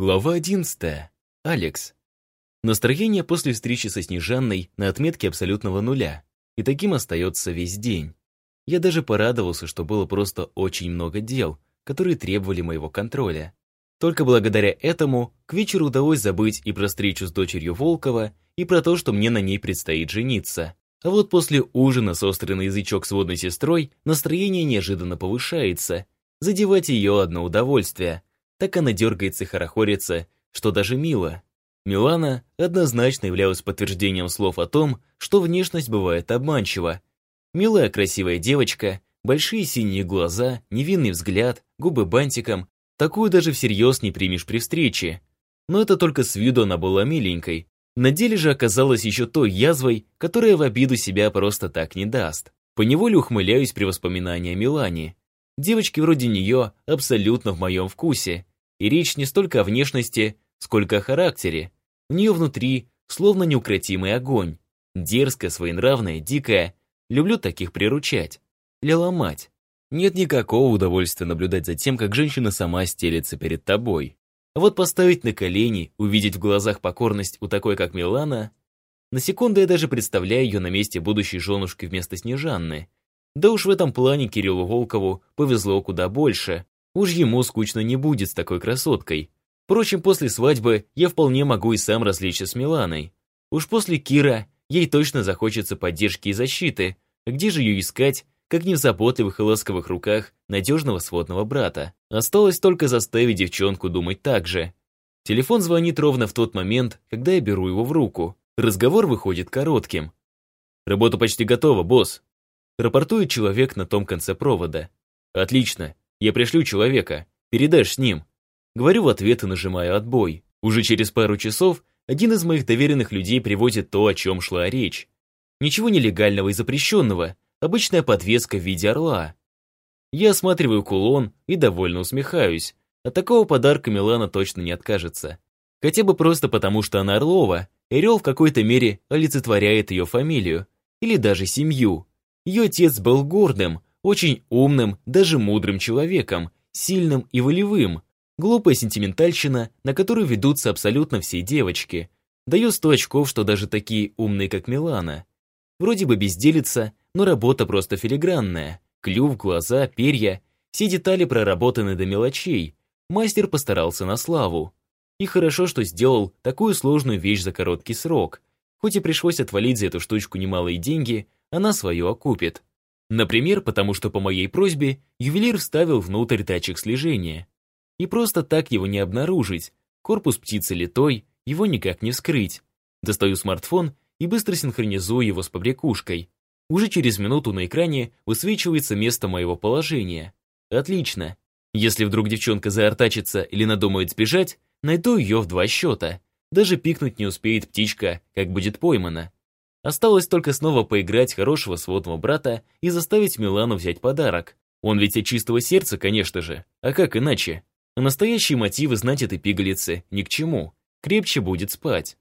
Глава 11. Алекс. Настроение после встречи со Снежанной на отметке абсолютного нуля. И таким остается весь день. Я даже порадовался, что было просто очень много дел, которые требовали моего контроля. Только благодаря этому к вечеру удалось забыть и про встречу с дочерью Волкова, и про то, что мне на ней предстоит жениться. А вот после ужина с острый язычок с водной сестрой настроение неожиданно повышается. Задевать ее одно удовольствие – так она дергается и хорохорится, что даже мило. Милана однозначно являлась подтверждением слов о том, что внешность бывает обманчива. Милая красивая девочка, большие синие глаза, невинный взгляд, губы бантиком. Такую даже всерьез не примешь при встрече. Но это только с виду она была миленькой. На деле же оказалась еще той язвой, которая в обиду себя просто так не даст. Поневоле ухмыляюсь при воспоминании о Милане. Девочки вроде нее абсолютно в моем вкусе. И речь не столько о внешности, сколько о характере. У нее внутри словно неукротимый огонь. Дерзкая, своенравная, дикая. Люблю таких приручать. Или ломать. Нет никакого удовольствия наблюдать за тем, как женщина сама стелется перед тобой. А вот поставить на колени, увидеть в глазах покорность у такой, как Милана... На секунду я даже представляю ее на месте будущей женушки вместо Снежанны. Да уж в этом плане Кириллу Волкову повезло куда больше. Уж ему скучно не будет с такой красоткой. Впрочем, после свадьбы я вполне могу и сам развлечься с Миланой. Уж после Кира ей точно захочется поддержки и защиты. Где же ее искать, как не в заботливых и ласковых руках надежного сводного брата? Осталось только заставить девчонку думать так же. Телефон звонит ровно в тот момент, когда я беру его в руку. Разговор выходит коротким. «Работа почти готова, босс», рапортует человек на том конце провода. «Отлично. Я пришлю человека. Передашь с ним». Говорю в ответ и нажимаю отбой. Уже через пару часов один из моих доверенных людей привозит то, о чем шла речь. Ничего нелегального и запрещенного, обычная подвеска в виде орла. Я осматриваю кулон и довольно усмехаюсь. От такого подарка Милана точно не откажется. Хотя бы просто потому, что она Орлова, и Орел в какой-то мере олицетворяет ее фамилию, или даже семью. Ее отец был гордым, очень умным, даже мудрым человеком, сильным и волевым. Глупая сентиментальщина, на которую ведутся абсолютно все девочки. Даю 100 очков, что даже такие умные, как Милана. Вроде бы безделица, но работа просто филигранная. Клюв, глаза, перья. Все детали проработаны до мелочей. Мастер постарался на славу. И хорошо, что сделал такую сложную вещь за короткий срок. Хоть и пришлось отвалить за эту штучку немалые деньги, она свое окупит. Например, потому что по моей просьбе ювелир вставил внутрь датчик слежения. И просто так его не обнаружить. Корпус птицы литой, его никак не скрыть. Достаю смартфон и быстро синхронизую его с побрякушкой. Уже через минуту на экране высвечивается место моего положения. Отлично. Если вдруг девчонка заортачится или надумает сбежать, найду ее в два счета. Даже пикнуть не успеет птичка, как будет поймана. Осталось только снова поиграть хорошего сводного брата и заставить Милану взять подарок. Он ведь от чистого сердца, конечно же. А как иначе? А настоящие мотивы знать этой пигалице ни к чему. Крепче будет спать.